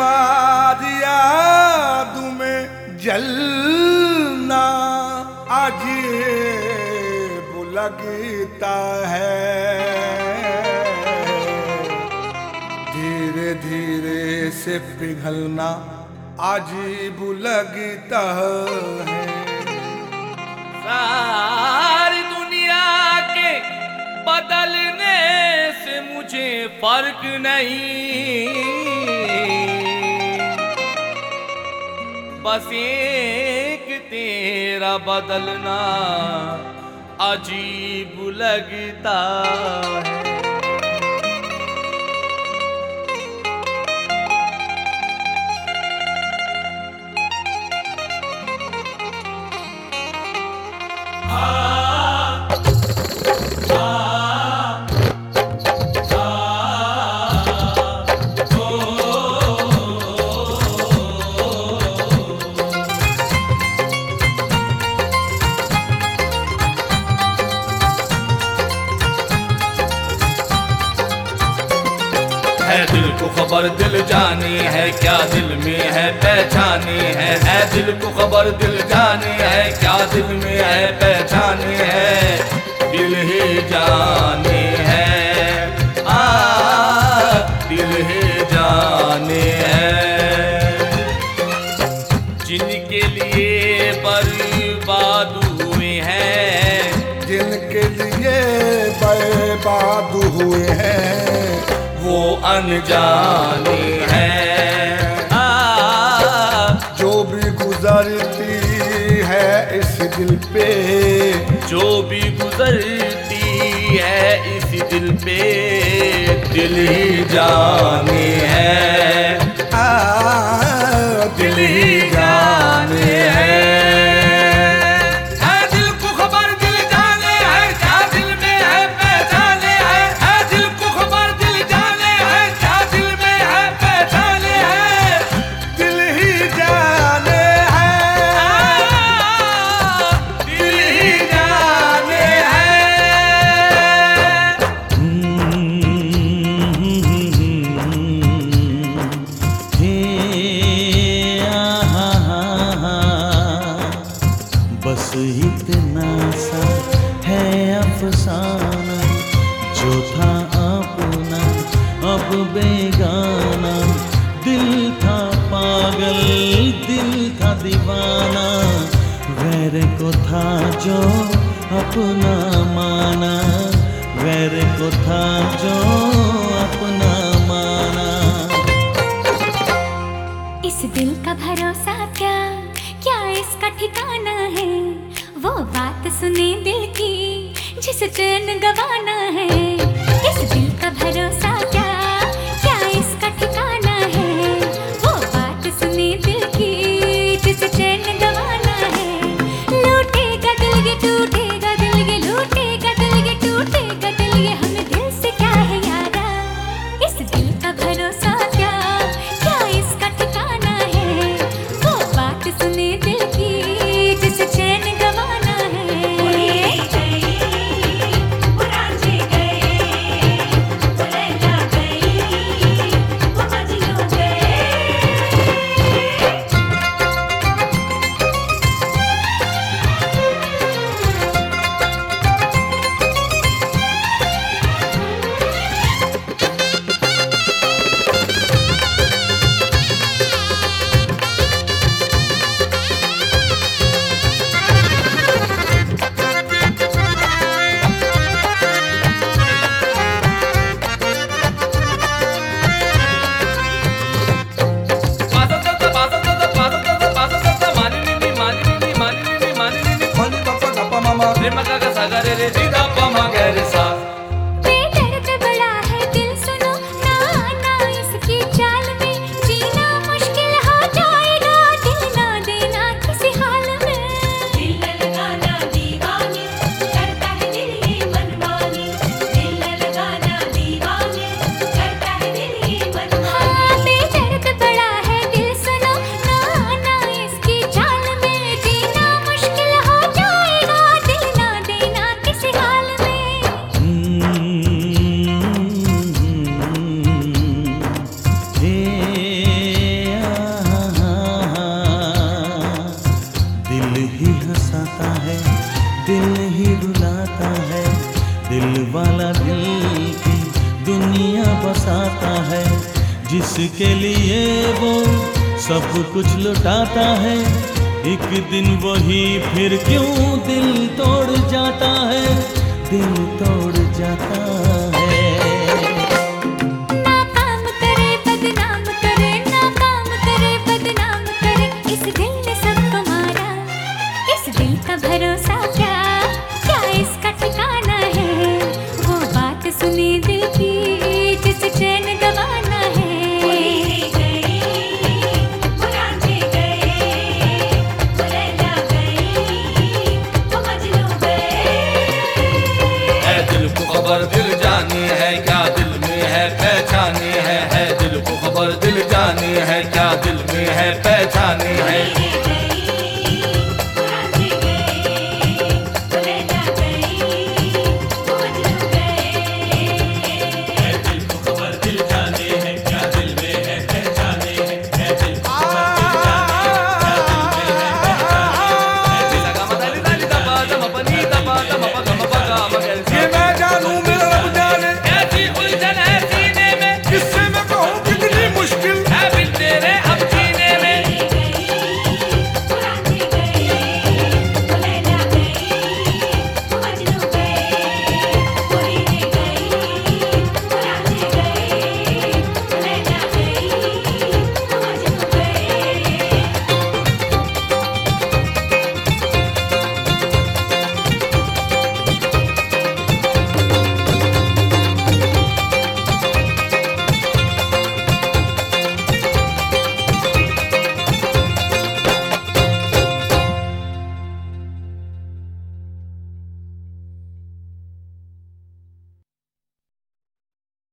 तुम्हारी याद में जलना। आज लगता है। धीरे धीरे से पिघलना अजीब लगता है। सारी दुनिया के बदलने से मुझे फ़र्क नहीं। बस एक तेरा बदलना अजीब लगता है। खबर दिल जानी है, क्या दिल में है पहचानी है? है दिल को खबर दिल जानी है, क्या दिल में है पहचानी है? दिल ही जाने है। आ, दिल ही जाने है। जिनके लिए बर्बाद हुए हैं, जिनके लिए बर्बाद हुए हैं। अनजाने है। जो भी गुजरती है इस दिल पे। जो भी गुजरती है इस दिल पे दिल ही जाने अफसाना जो था अपना अब बेगाना। दिल था पागल, दिल था दीवाना। वैर को था जो अपना माना। वैर को था जो अपना माना। इस दिल का भरोसा क्या? क्या इसका ठिकाना है? वो बात सुने दिल की। जिस चैन गवाना है। इस दिल का भरोसा क्या वाला दिल की दुनिया बसाता है, जिसके लिए वो सब कुछ लुटाता है। एक दिन वही फिर क्यों दिल तोड़ जाता है? दिल तोड़ जाता है